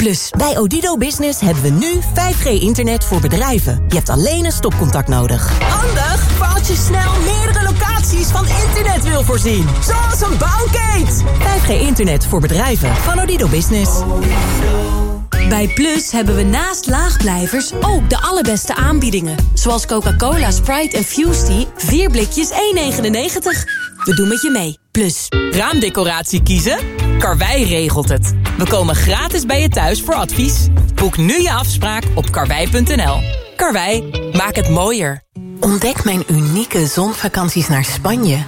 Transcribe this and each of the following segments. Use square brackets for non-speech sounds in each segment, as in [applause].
Plus, bij Odido Business hebben we nu 5G-internet voor bedrijven. Je hebt alleen een stopcontact nodig. Handig voor als je snel meerdere locaties van internet wil voorzien. Zoals een bouwkeet. 5G-internet voor bedrijven van Odido Business. Bij Plus hebben we naast laagblijvers ook de allerbeste aanbiedingen. Zoals Coca-Cola, Sprite en Fusty. 4 blikjes 1,99. We doen met je mee. Plus. Raamdecoratie kiezen? Karwei regelt het. We komen gratis bij je thuis voor advies. Boek nu je afspraak op karwei.nl. Karwei, maak het mooier. Ontdek mijn unieke zonvakanties naar Spanje.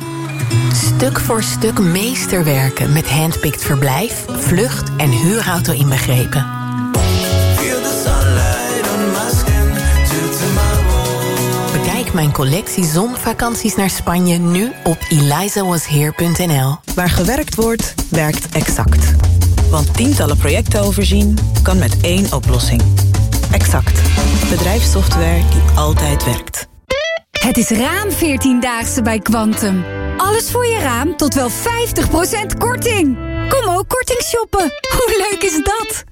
Stuk voor stuk meesterwerken met handpicked verblijf, vlucht en huurauto inbegrepen. Mijn collectie zonvakanties naar Spanje nu op elizawasheer.nl. Waar gewerkt wordt, werkt exact. Want tientallen projecten overzien kan met één oplossing. Exact. Bedrijfssoftware die altijd werkt. Het is raam 14-daagse bij Quantum. Alles voor je raam tot wel 50% korting. Kom ook korting shoppen. Hoe leuk is dat?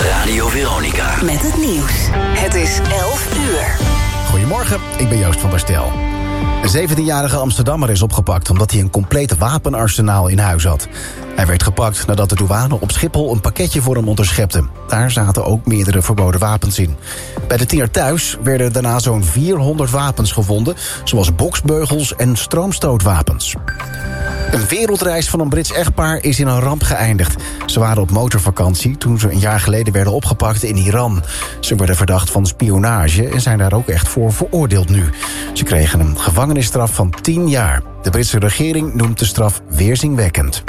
Radio Veronica. Met het nieuws. Het is 11 uur. Goedemorgen, ik ben Joost van der Stel. Een 17-jarige Amsterdammer is opgepakt omdat hij een compleet wapenarsenaal in huis had. Hij werd gepakt nadat de douane op Schiphol een pakketje voor hem onderschepte. Daar zaten ook meerdere verboden wapens in. Bij de tiener thuis werden daarna zo'n 400 wapens gevonden... zoals boksbeugels en stroomstootwapens. Een wereldreis van een Brits echtpaar is in een ramp geëindigd. Ze waren op motorvakantie toen ze een jaar geleden werden opgepakt in Iran. Ze werden verdacht van spionage en zijn daar ook echt voor veroordeeld nu. Ze kregen een gevangenisstraf van 10 jaar. De Britse regering noemt de straf weerzinwekkend.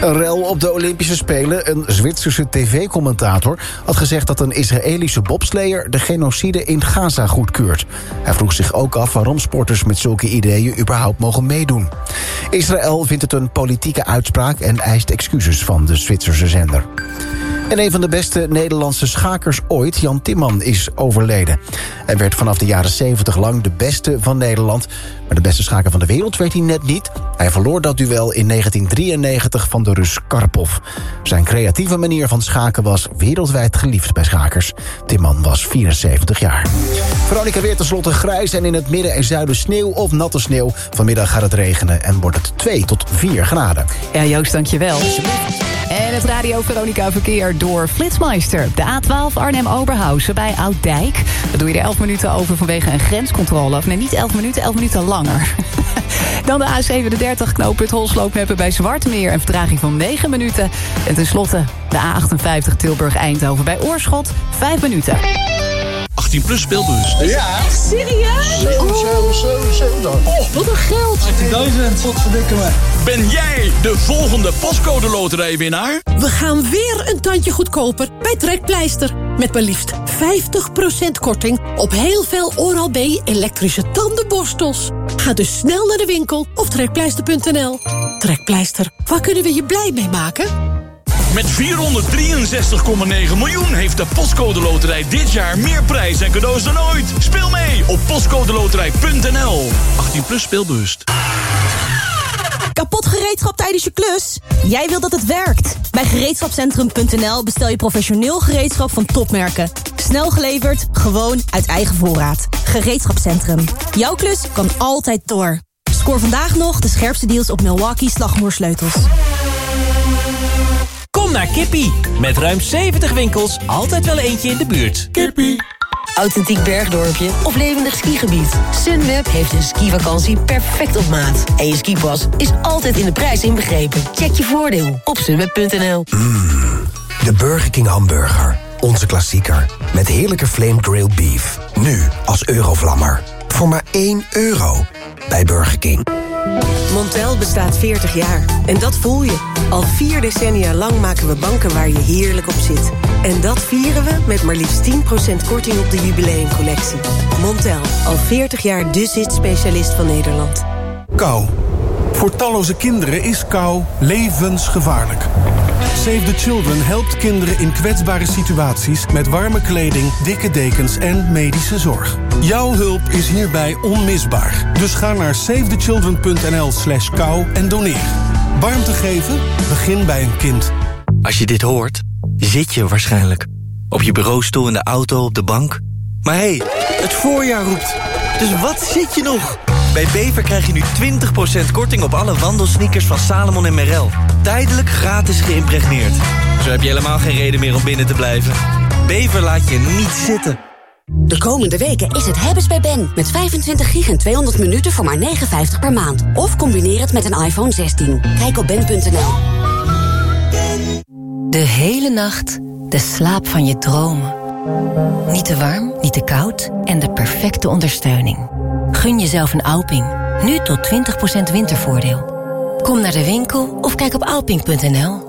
Een rel op de Olympische Spelen. Een Zwitserse tv-commentator had gezegd dat een Israëlische bobsleer... de genocide in Gaza goedkeurt. Hij vroeg zich ook af waarom sporters met zulke ideeën überhaupt mogen meedoen. Israël vindt het een politieke uitspraak en eist excuses van de Zwitserse zender. En een van de beste Nederlandse schakers ooit, Jan Timman, is overleden. Hij werd vanaf de jaren 70 lang de beste van Nederland. Maar de beste schaker van de wereld werd hij net niet. Hij verloor dat duel in 1993 van de Rus Karpov. Zijn creatieve manier van schaken was wereldwijd geliefd bij schakers. Timman was 74 jaar. Veronica weer tenslotte grijs en in het midden en zuiden sneeuw of natte sneeuw. Vanmiddag gaat het regenen en wordt het 2 tot 4 graden. Ja, Joost, dankjewel. En het Radio Veronica verkeer door Flitsmeister. De A12 Arnhem-Oberhausen bij Ouddijk. Dat doe je er 11 minuten over vanwege een grenscontrole. Of nee, niet 11 minuten, 11 minuten langer. [laughs] Dan de A37 knooppunt Holsloopmeppen bij Zwartmeer. Een vertraging van 9 minuten. En tenslotte de A58 Tilburg-Eindhoven bij Oorschot. 5 minuten. 18 plus speelbus. Ja. Echt serieus? 7, 7, 7, 7 dan. Oh, wat een geld. 18.000. Wat verdikken me. Ben jij de volgende postcode loterijwinnaar? We gaan weer een tandje goedkoper bij Trekpleister. Met maar liefst 50% korting op heel veel Oral-B elektrische tandenborstels. Ga dus snel naar de winkel of trekpleister.nl. Trekpleister, waar kunnen we je blij mee maken? Met 463,9 miljoen heeft de Postcode Loterij dit jaar meer prijs en cadeaus dan ooit. Speel mee op postcodeloterij.nl. 18 plus speelbewust. Kapot gereedschap tijdens je klus? Jij wilt dat het werkt. Bij gereedschapcentrum.nl bestel je professioneel gereedschap van topmerken. Snel geleverd, gewoon uit eigen voorraad. Gereedschapcentrum. Jouw klus kan altijd door. Scoor vandaag nog de scherpste deals op Milwaukee slagroersleutels. Kom naar Kippie. Met ruim 70 winkels, altijd wel eentje in de buurt. Kippie. Authentiek bergdorpje of levendig skigebied. Sunweb heeft een skivakantie perfect op maat. En je skipas is altijd in de prijs inbegrepen. Check je voordeel op sunweb.nl. De Burger King hamburger. Onze klassieker. Met heerlijke flame grilled beef. Nu als eurovlammer. Voor maar 1 euro. Bij Burger King. Montel bestaat 40 jaar. En dat voel je. Al vier decennia lang maken we banken waar je heerlijk op zit. En dat vieren we met maar liefst 10% korting op de jubileumcollectie. Montel, al 40 jaar de zit-specialist van Nederland. Kou. Voor talloze kinderen is kou levensgevaarlijk. Save the Children helpt kinderen in kwetsbare situaties... met warme kleding, dikke dekens en medische zorg. Jouw hulp is hierbij onmisbaar. Dus ga naar savethechildren.nl slash kou en doneer. Warmte geven? Begin bij een kind. Als je dit hoort, zit je waarschijnlijk. Op je bureaustoel, in de auto, op de bank. Maar hé, hey, het voorjaar roept. Dus wat zit je nog? Bij Bever krijg je nu 20% korting op alle wandelsneakers van Salomon en Merrell. Tijdelijk gratis geïmpregneerd. Zo heb je helemaal geen reden meer om binnen te blijven. Bever laat je niet zitten. De komende weken is het hebben's bij Ben. Met 25 gig en 200 minuten voor maar 59 per maand. Of combineer het met een iPhone 16. Kijk op ben.nl. De hele nacht de slaap van je dromen. Niet te warm, niet te koud en de perfecte ondersteuning. Gun jezelf een Alping. Nu tot 20% wintervoordeel. Kom naar de winkel of kijk op alping.nl.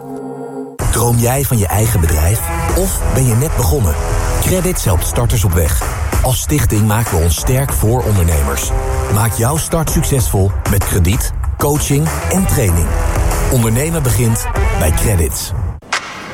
Droom jij van je eigen bedrijf? Of ben je net begonnen? Credit helpt starters op weg. Als stichting maken we ons sterk voor ondernemers. Maak jouw start succesvol met krediet, coaching en training. Ondernemen begint bij Credits.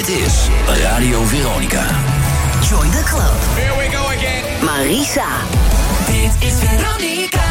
Dit is Radio Veronica. Join the club. Here we go again. Marisa. Dit is Veronica.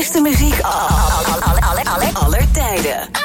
beste muziek aller, aller, aller, aller tijden.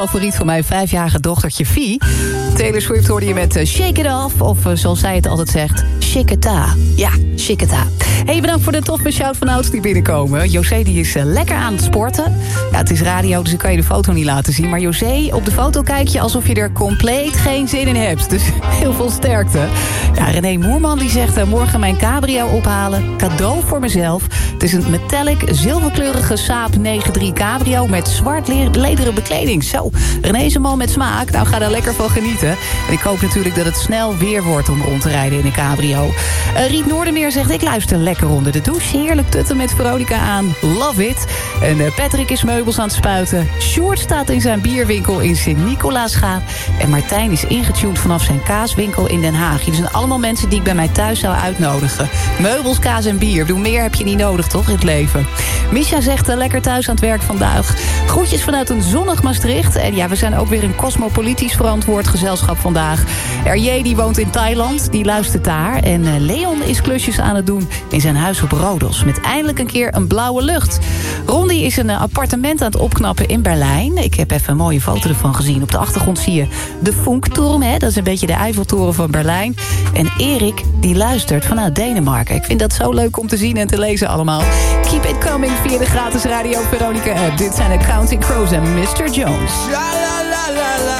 favoriet van mijn vijfjarige dochtertje Vie. Taylor Swift hoorde je met eh, Shake It Off. Of eh, zoals zij het altijd zegt, Shiketa. Ja, Shiketa. Hey, bedankt voor de toffe shout van ouds die binnenkomen. José die is eh, lekker aan het sporten. Ja, het is radio, dus ik kan je de foto niet laten zien. Maar José, op de foto kijk je alsof je er compleet geen zin in hebt. Dus [laughs] heel veel sterkte. Ja, René Moerman die zegt morgen mijn cabrio ophalen. Cadeau voor mezelf. Het is een metallic zilverkleurige Saab 9-3 cabrio... met zwart lederen bekleding. Zo, Renee is een man met smaak. Nou, ga daar lekker van genieten. En ik hoop natuurlijk dat het snel weer wordt om rond te rijden in een cabrio. Eh, Riet Noordermeer zegt, ik luister lekker onder de douche. Heerlijk tutten met Veronica aan. Love it. En eh, Patrick is meubels aan het spuiten. Short staat in zijn bierwinkel in Sint-Nicolaasgaat. En Martijn is ingetuned vanaf zijn kaaswinkel in Den Haag. Dus zijn allemaal mensen die ik bij mij thuis zou uitnodigen. Meubels, kaas en bier. Doe meer heb je niet nodig, toch, in het leven. Misha zegt, eh, lekker thuis aan het werk vandaag. Groetjes vanuit een zonnig Maastricht. En ja, we zijn ook weer een cosmopolitisch verantwoord gezelschap vandaag. RJ die woont in Thailand, die luistert daar. En eh, Leon is klusjes aan het doen in zijn huis op Rodos. Met eindelijk een keer een blauwe lucht. Rondi is een eh, appartement aan het opknappen in Berlijn. Ik heb even een mooie foto ervan gezien. Op de achtergrond zie je de Funkturm. Hè? Dat is een beetje de Eiffeltoren van Berlijn. En Erik, die luistert vanuit Denemarken. Ik vind dat zo leuk om te zien en te lezen allemaal. Keep it coming via de gratis Radio Veronica app. Dit zijn de Counting Crows en Mr. Jones. Sha la la la la.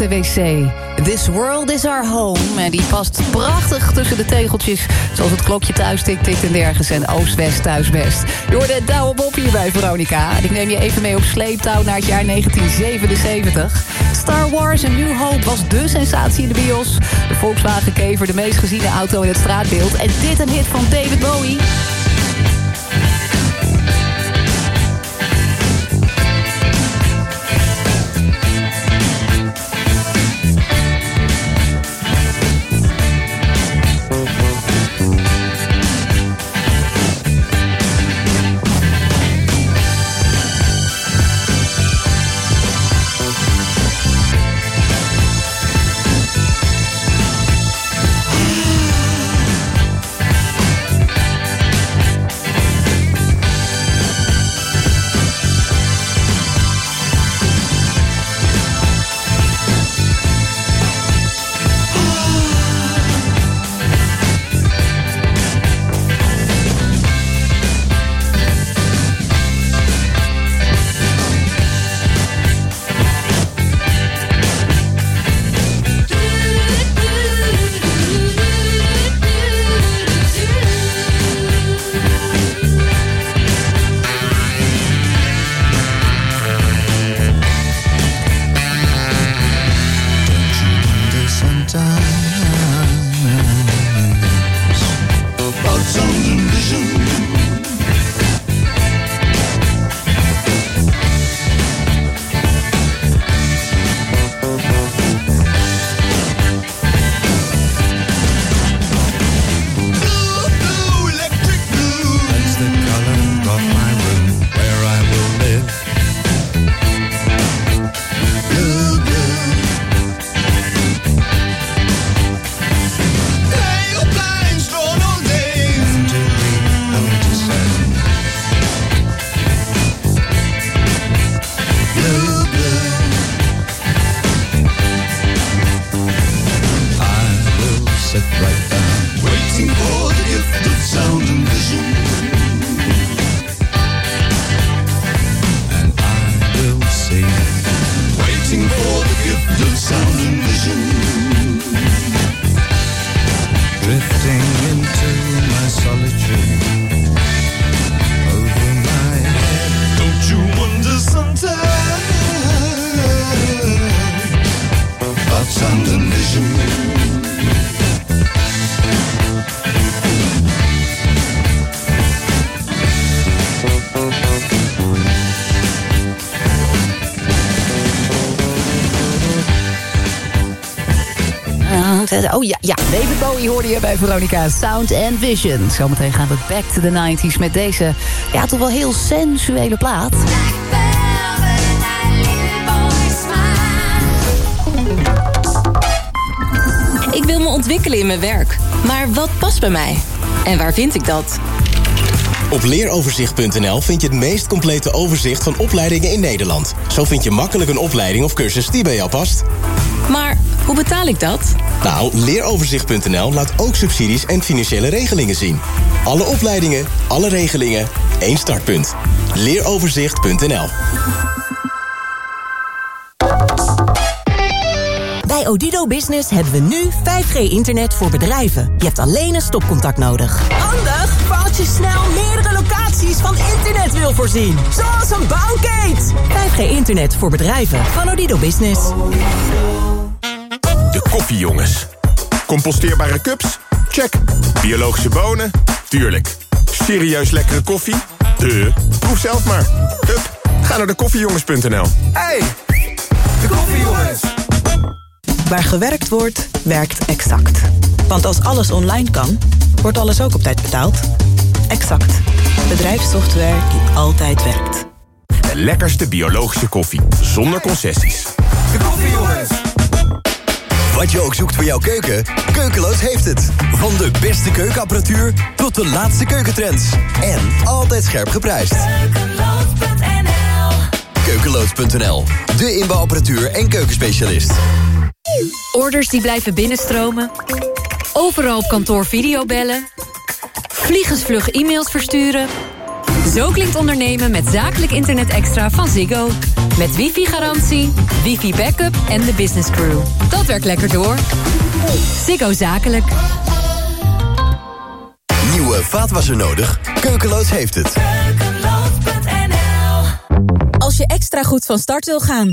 op. This World is Our Home. En die past prachtig tussen de tegeltjes. Zoals het klokje thuis tikt, tikt en nergens. En oost-west, thuis-west. Je hoorde het douwe Bob hier bij Veronica. Ik neem je even mee op sleeptouw naar het jaar 1977. Star Wars A New Hope was de sensatie in de bios. De Volkswagen Kever, de meest geziene auto in het straatbeeld. En dit een hit van David Bowie. Oh ja, ja. David Bowie hoorde je bij Veronica Sound and Vision. Zometeen gaan we back to the 90s met deze, ja, toch wel heel sensuele plaat. Ik wil me ontwikkelen in mijn werk. Maar wat past bij mij? En waar vind ik dat? Op leeroverzicht.nl vind je het meest complete overzicht van opleidingen in Nederland. Zo vind je makkelijk een opleiding of cursus die bij jou past. Maar hoe betaal ik dat? Nou, leeroverzicht.nl laat ook subsidies en financiële regelingen zien. Alle opleidingen, alle regelingen, één startpunt. Leeroverzicht.nl Bij Odido Business hebben we nu 5G-internet voor bedrijven. Je hebt alleen een stopcontact nodig. Handig voor als je snel meerdere locaties van internet wil voorzien. Zoals een bouwkeet. 5G-internet voor bedrijven van Odido Business. Koffiejongens. Composteerbare cups? Check. Biologische bonen? Tuurlijk. Serieus lekkere koffie? De. Proef zelf maar. Hup, ga naar de koffiejongens.nl. Hey, de koffiejongens. Waar gewerkt wordt, werkt Exact. Want als alles online kan, wordt alles ook op tijd betaald. Exact. Bedrijfssoftware die altijd werkt. De lekkerste biologische koffie. Zonder concessies. De koffiejongens. Wat je ook zoekt voor jouw keuken, Keukeloos heeft het. Van de beste keukenapparatuur tot de laatste keukentrends. En altijd scherp geprijsd. Keukeloos.nl, de inbouwapparatuur en keukenspecialist. Orders die blijven binnenstromen. Overal op kantoor videobellen. Vliegensvlug e-mails versturen. Zo klinkt ondernemen met zakelijk internet extra van Ziggo. Met wifi-garantie, wifi-backup en de business crew. Dat werkt lekker door. Ziggo Zakelijk. Nieuwe vaatwasser nodig? Keukeloos heeft het. Als je extra goed van start wil gaan,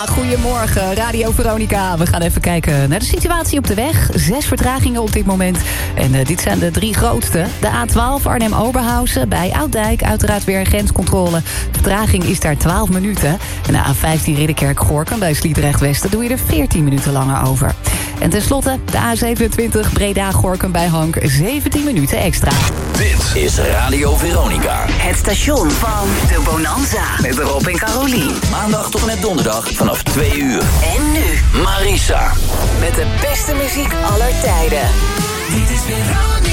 Ja, goedemorgen, Radio Veronica. We gaan even kijken naar de situatie op de weg. Zes vertragingen op dit moment. En eh, dit zijn de drie grootste. De A12 Arnhem-Oberhausen bij Ouddijk. Uiteraard weer een grenscontrole. De vertraging is daar 12 minuten. En de A15 Ridderkerk-Gorkum bij Sliedrecht-Westen... doe je er 14 minuten langer over. En tenslotte de A27 Breda-Gorkum bij Hank. 17 minuten extra. Dit is Radio Veronica. Het station van de Bonanza. Met Rob en Carolien. Maandag tot en met donderdag vanaf 2 uur. En nu Marisa. met de beste muziek aller tijden. Dit is Veronica.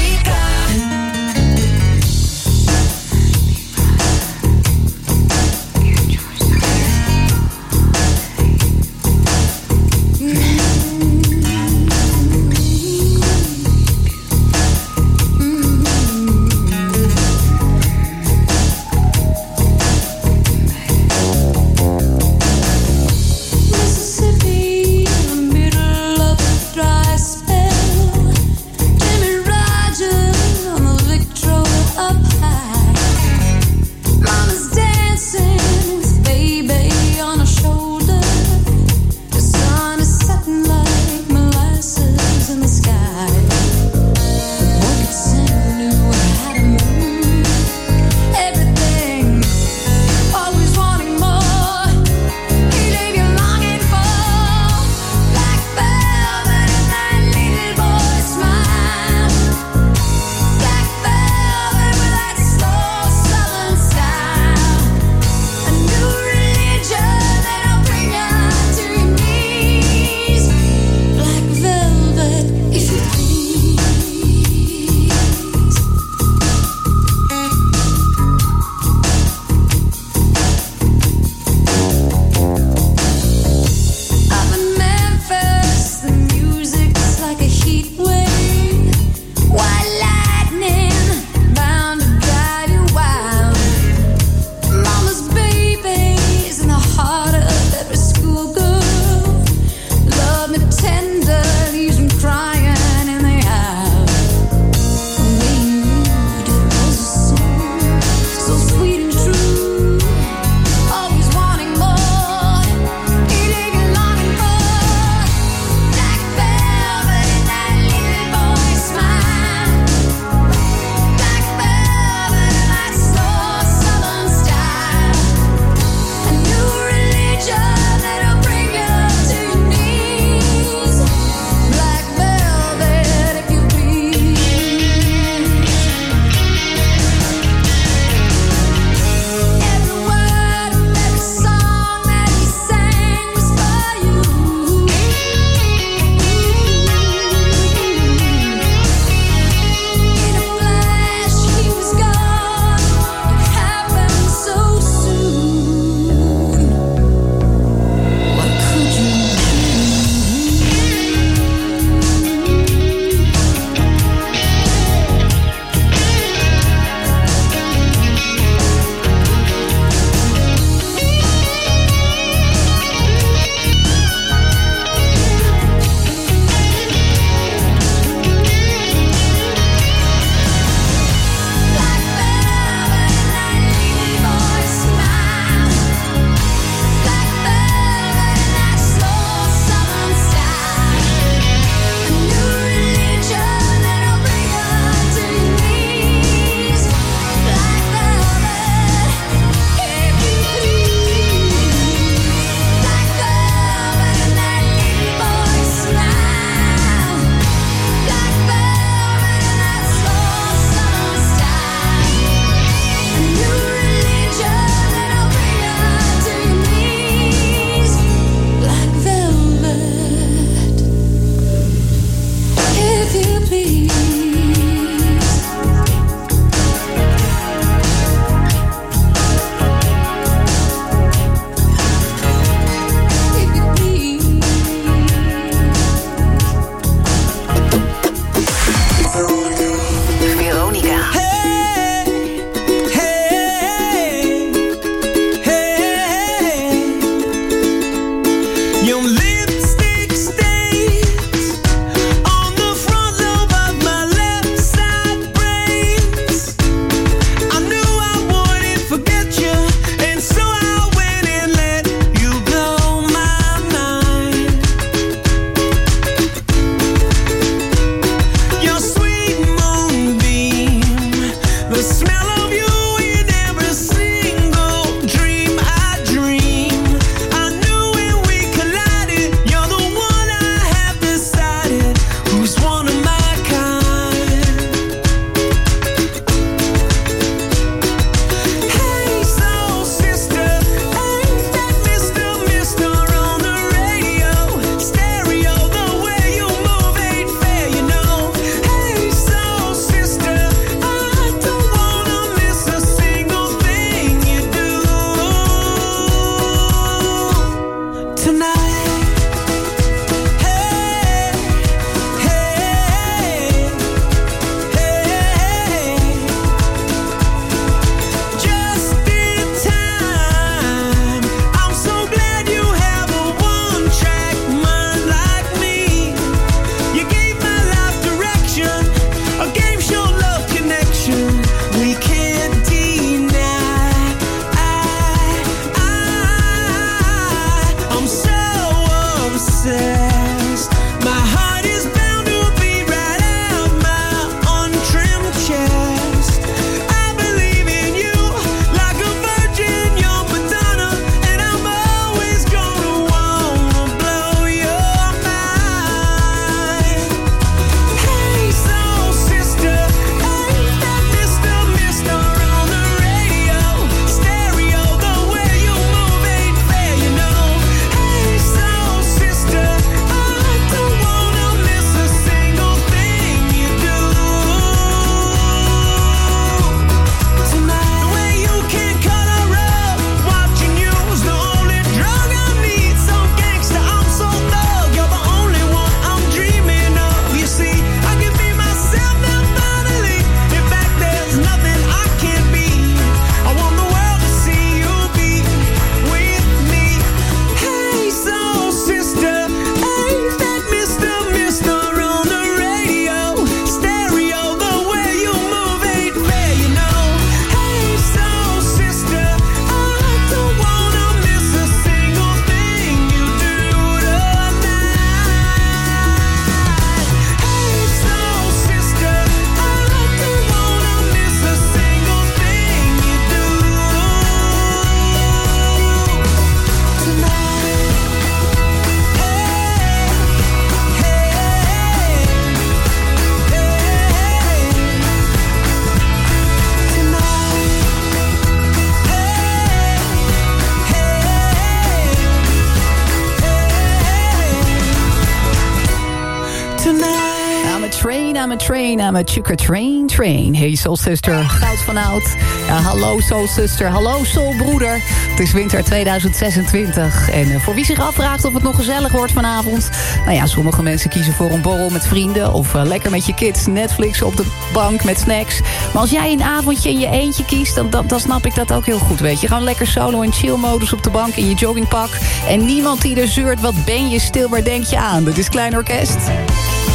Chuka train, train. Hey Soul Sister, goud van oud. Hallo Soul Sister, hallo Soul Broeder. Het is winter 2026. En eh, voor wie zich afvraagt of het nog gezellig wordt vanavond... nou ja, sommige mensen kiezen voor een borrel met vrienden... of eh, lekker met je kids Netflix op de bank met snacks. Maar als jij een avondje in je eentje kiest... Dan, dan, dan snap ik dat ook heel goed, weet je. Gewoon lekker solo en chill modus op de bank in je joggingpak. En niemand die er zeurt, wat ben je stil, waar denk je aan? Dit is Klein Orkest.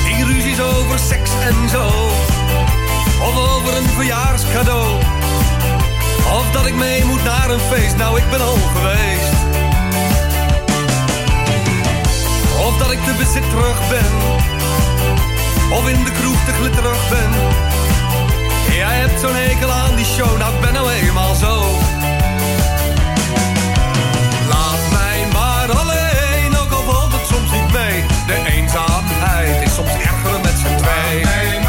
Die ruzies over seks en zo. Of over een verjaarscadeau. Of dat ik mee moet naar een feest, nou ik ben al geweest. Of dat ik de bezit terug ben. Of in de kroeg te glitterig ben. Jij hebt zo'n hekel aan die show, nou ik ben nou eenmaal zo. Laat mij maar alleen, ook al valt het soms niet mee. De eenzaamheid is soms erger met z'n twee.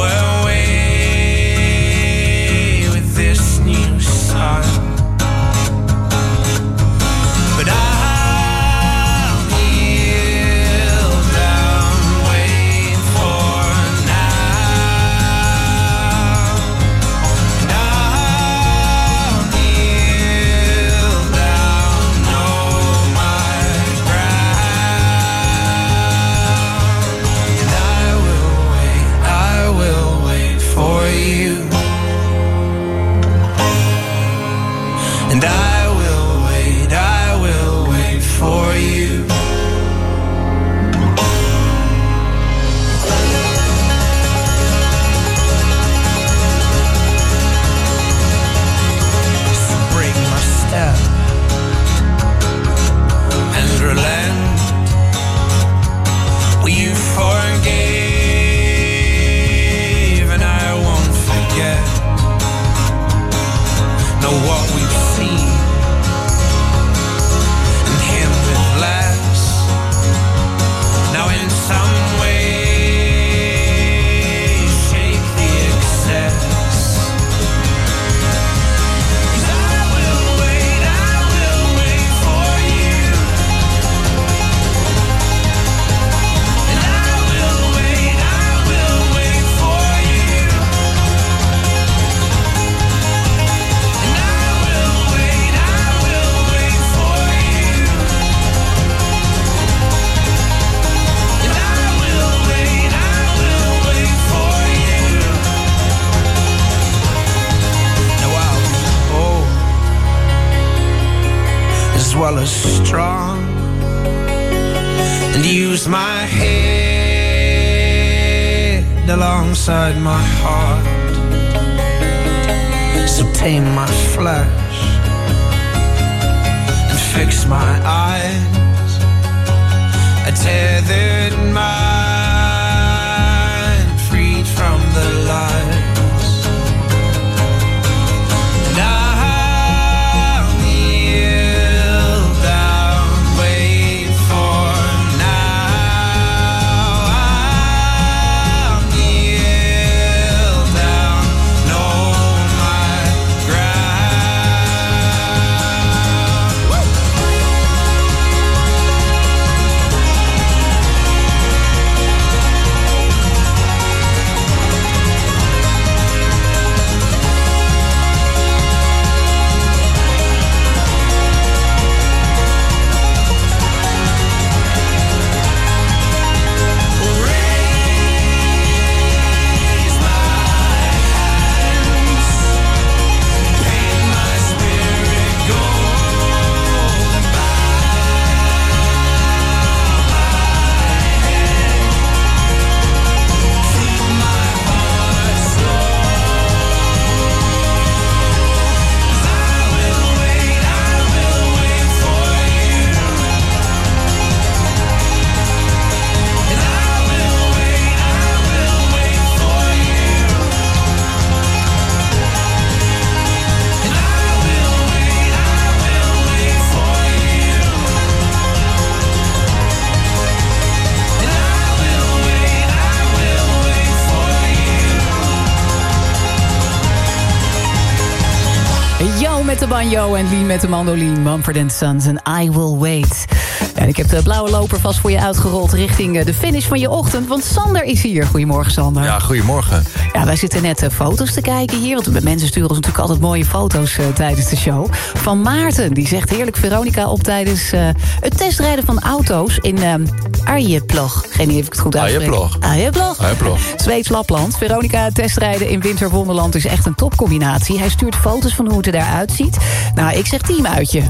well colors strong and use my head alongside my heart. So tame my flesh and fix my eyes. A tethered mind met de banjo en Lee met de mandoline. Mumford and Sons en I Will Wait. En ik heb de blauwe loper vast voor je uitgerold... richting eh, de finish van je ochtend. Want Sander is hier. Goedemorgen, Sander. Ja, goedemorgen. Ja, wij zitten net eh, foto's te kijken hier. Want mensen sturen ons natuurlijk altijd mooie foto's eh, tijdens de show. Van Maarten, die zegt heerlijk Veronica op tijdens het testrijden van auto's in uh, Arjeplog. Geen idee of ik het goed uitspreek. Arjeplog. Arjeplog. Arjeplog. Zweeds Lapland. Veronica testrijden in Winterwonderland is echt een topcombinatie. Hij stuurt foto's van hoe het eruit ziet. Nou, ik zeg teamuitje.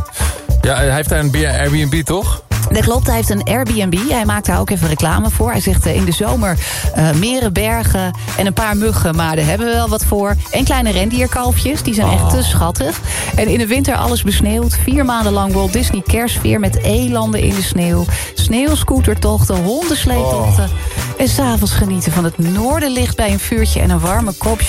Ja, hij heeft daar een Airbnb, toch? Dat klopt, hij heeft een Airbnb. Hij maakt daar ook even reclame voor. Hij zegt eh, in de zomer eh, meren, bergen en een paar muggen. Maar daar hebben we wel wat voor. En kleine rendierkalfjes, die zijn echt te schattig. En in de winter alles besneeuwd. Vier maanden lang Walt Disney kerstfeer met elanden in de sneeuw. Sneeuwscootertochten, hondensleetochten. En s'avonds genieten van het noorderlicht bij een vuurtje... en een warme kop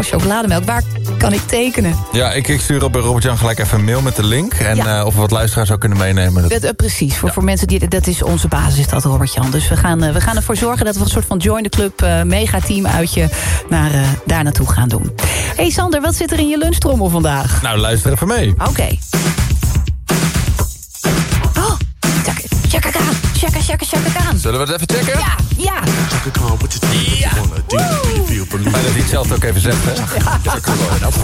chocolademelk. Waar kan ik tekenen? Ja, ik, ik stuur op bij Robert-Jan gelijk even een mail met de link. En eh, of we wat luisteraars ook kunnen meenemen. Dat- eh, precies, voor, voor mensen die... Dat is onze basis, is dat Robert-Jan. Dus we gaan, eh, we gaan ervoor zorgen dat we een soort van join the club... mega-team uitje naar, daar naartoe gaan doen. hey Sander, wat zit er in je lunchtrommel vandaag? Nou, luister even mee. Oké. Oh, chaka chaka chaka chaka kaan. Zullen we het even checken? Ja, ja. Fijn dat hij het zelf ook even zegt, hè?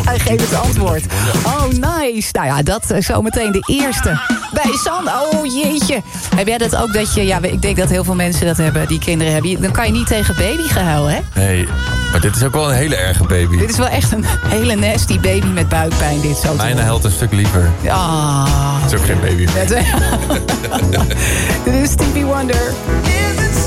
Hij geeft het antwoord. Oh, nice. Nou ja, dat is zometeen de eerste. Bij Sander. Oh, jeetje. Heb jij dat ook dat je... Ja, ik denk dat heel veel mensen dat hebben, die kinderen hebben. Dan kan je niet tegen babygehuil, hè? Nee, maar dit is ook wel een hele erge baby. Dit is wel echt een hele nasty baby met buikpijn, dit zo Mijn held een stuk liever. Ah. Het is ook geen baby. [laughs] Dit is Stevie Wonder. Love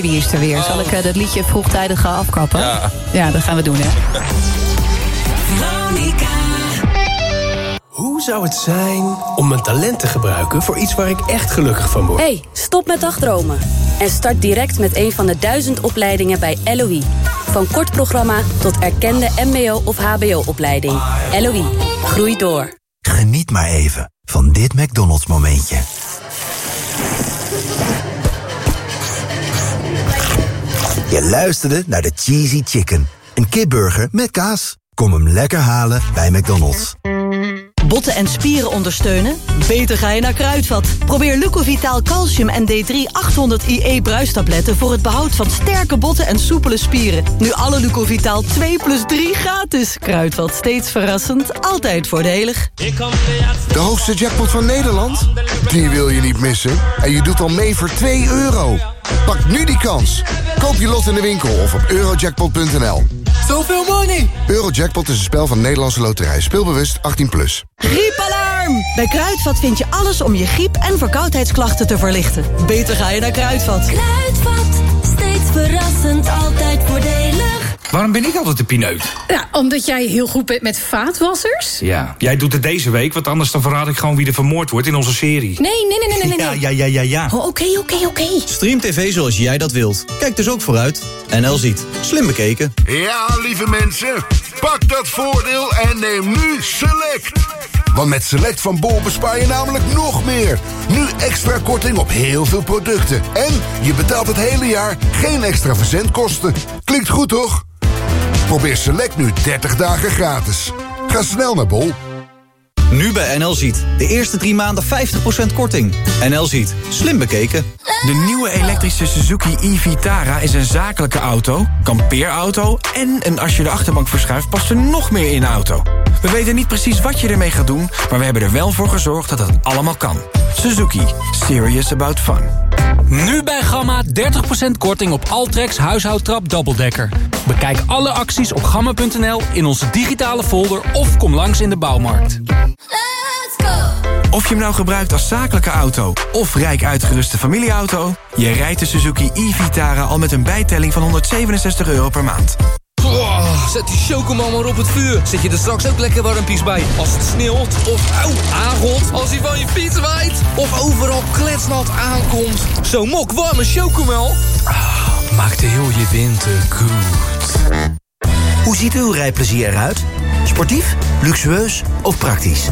baby is er weer. Zal ik eh, dat liedje vroegtijdig eh, afkappen? Ja. Ja, dat gaan we doen, hè. Hoe zou het zijn om mijn talent te gebruiken voor iets waar ik echt gelukkig van word? Hey, stop met dagdromen. En start direct met een van de duizend opleidingen bij LOE. Van kort programma tot erkende mbo- of hbo-opleiding. LOE, groei door. Geniet maar even van dit McDonald's momentje. Je luisterde naar de Cheesy Chicken. Een kipburger met kaas. Kom hem lekker halen bij McDonald's. Botten en spieren ondersteunen? Beter ga je naar Kruidvat. Probeer Lucovitaal Calcium en D3 800 IE bruistabletten... voor het behoud van sterke botten en soepele spieren. Nu alle Lucovitaal 2 plus 3 gratis. Kruidvat, steeds verrassend, altijd voordelig. De hoogste jackpot van Nederland? Die wil je niet missen. En je doet al mee voor 2 euro. Pak nu die kans. Koop je lot in de winkel of op eurojackpot.nl. Zoveel money! Eurojackpot is een spel van Nederlandse Loterij. Speelbewust 18+. Plus. Griepalarm! Bij Kruidvat vind je alles om je griep- en verkoudheidsklachten te verlichten. Beter ga je naar Kruidvat. Kruidvat, steeds verrassend, altijd voordelig. Waarom ben ik altijd de pineut? Ja, omdat jij heel goed bent met vaatwassers? Ja. Jij doet het deze week, want anders dan verraad ik gewoon wie er vermoord wordt in onze serie. Nee, nee, nee, nee, nee. nee. Ja, ja, ja, ja, ja. Oh, Oké, oké, oké. Stream TV zoals jij dat wilt. Kijk dus ook vooruit. NL ziet. Slim bekeken. Ja, lieve mensen. Pak dat voordeel en neem nu Select. Want met Select van Bol bespaar je namelijk nog meer. Nu extra korting op heel veel producten. En je betaalt het hele jaar geen extra verzendkosten. Klinkt goed, toch? Probeer Select nu 30 dagen gratis. Ga snel naar Bol. Nu bij NL ziet. De eerste drie maanden 50% korting. NL ziet. Slim bekeken. De nieuwe elektrische Suzuki e-Vitara is een zakelijke auto, kampeerauto... en een als je de achterbank verschuift past er nog meer in de auto. We weten niet precies wat je ermee gaat doen... maar we hebben er wel voor gezorgd dat het allemaal kan. Suzuki. Serious about fun. Nu bij Gamma 30% korting op Altrex huishoudtrap dubbeldekker. Bekijk alle acties op gamma.nl in onze digitale folder of kom langs in de bouwmarkt. Of je hem nou gebruikt als zakelijke auto of rijk uitgeruste familieauto... je rijdt de Suzuki e-Vitara al met een bijtelling van 167 euro per maand. Zet die chocomel maar op het vuur. Zet je er straks ook lekker warmpies bij. Als het sneeuwt of auw, aangot. Als hij van je fiets waait. Of overal kletsnat aankomt. Zo'n mok warme chocomel. Ah, maakt heel je winter goed. Hoe ziet uw rijplezier eruit? Sportief, luxueus of praktisch?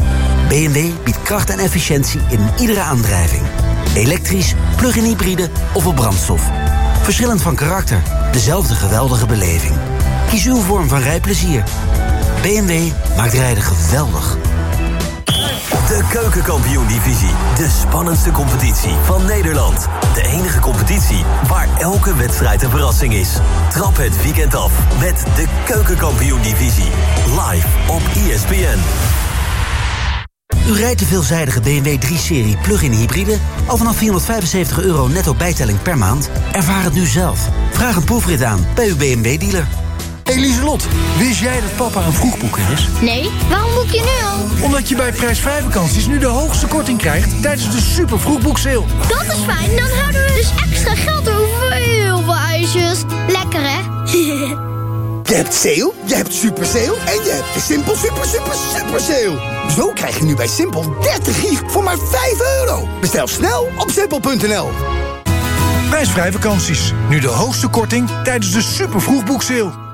BMW biedt kracht en efficiëntie in iedere aandrijving. Elektrisch, plug-in hybride of op brandstof. Verschillend van karakter, dezelfde geweldige beleving. Kies uw vorm van rijplezier. BMW maakt rijden geweldig. De Keukenkampioen-divisie. De spannendste competitie van Nederland. De enige competitie waar elke wedstrijd een verrassing is. Trap het weekend af met de Keukenkampioen-divisie. Live op ESPN. U rijdt de veelzijdige BMW 3-serie plug-in hybride... al vanaf 475 euro netto bijtelling per maand? Ervaar het nu zelf. Vraag een proefrit aan bij uw BMW-dealer. Eliselot, wist jij dat papa een vroegboeker is? Nee, waarom boek je nu al? Omdat je bij prijsvrij vakanties nu de hoogste korting krijgt tijdens de super vroegboekseil. Dat is fijn, dan houden we dus extra geld over heel veel ijsjes. Lekker hè? [laughs] Je hebt sale, je hebt super sale en je hebt de Simpel super super super sale. Zo krijg je nu bij Simpel 30 gig voor maar 5 euro. Bestel snel op simpel.nl. Prijsvrij vakanties. Nu de hoogste korting tijdens de super vroegboekseil.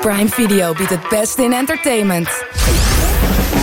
Prime Video biedt het beste in entertainment.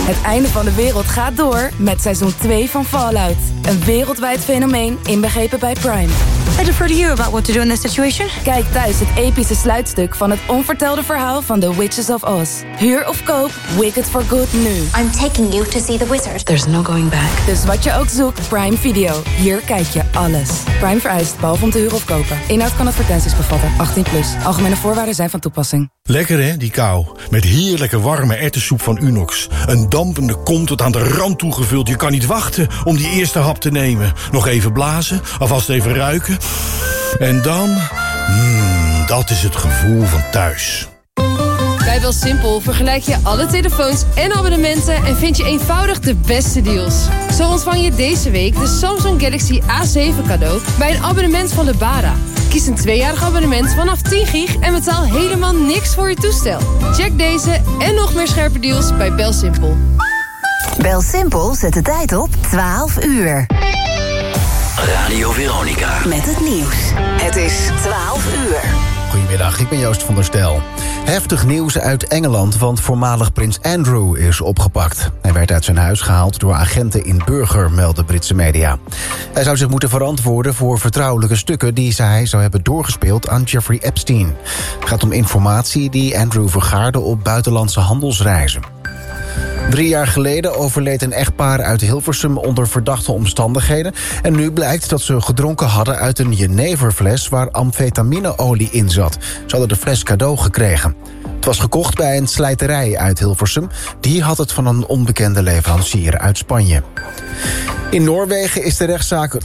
Het einde van de wereld gaat door met seizoen 2 van Fallout. Een wereldwijd fenomeen inbegrepen bij Prime. I defer to you about what to do in this situation. Kijk thuis het epische sluitstuk van het onvertelde verhaal van The Witches of Oz. Huur of koop, Wicked for Good nu. I'm taking you to see the wizard. There's no going back. Dus wat je ook zoekt, Prime Video. Hier kijk je alles. Prime vereist, behalve om te huren of kopen. Inhoud kan advertenties bevatten. 18 plus. Algemene voorwaarden zijn van toepassing. Lekker hè, die kou. Met heerlijke warme ertessoep van Unox. Een dampende kom tot aan de rand toegevuld. Je kan niet wachten om die eerste hap te nemen. Nog even blazen, alvast even ruiken. En dan... Mmm, dat is het gevoel van thuis. Bij BelSimpel vergelijk je alle telefoons en abonnementen... en vind je eenvoudig de beste deals. Zo ontvang je deze week de Samsung Galaxy A7 cadeau... bij een abonnement van Lebara. Kies een tweejarig abonnement vanaf 10 gig... en betaal helemaal niks voor je toestel. Check deze en nog meer scherpe deals bij BelSimpel. Bel Simpel zet de tijd op 12 uur. Radio Veronica. Met het nieuws. Het is 12 uur. Goedemiddag, ik ben Joost van der Stel. Heftig nieuws uit Engeland, want voormalig prins Andrew is opgepakt. Hij werd uit zijn huis gehaald door agenten in Burger, melden Britse media. Hij zou zich moeten verantwoorden voor vertrouwelijke stukken... die hij zou hebben doorgespeeld aan Jeffrey Epstein. Het gaat om informatie die Andrew vergaarde op buitenlandse handelsreizen. Drie jaar geleden overleed een echtpaar uit Hilversum onder verdachte omstandigheden. En nu blijkt dat ze gedronken hadden uit een jeneverfles waar amfetamineolie in zat. Ze hadden de fles cadeau gekregen. Het was gekocht bij een slijterij uit Hilversum. Die had het van een onbekende leverancier uit Spanje. In Noorwegen is de rechtszaak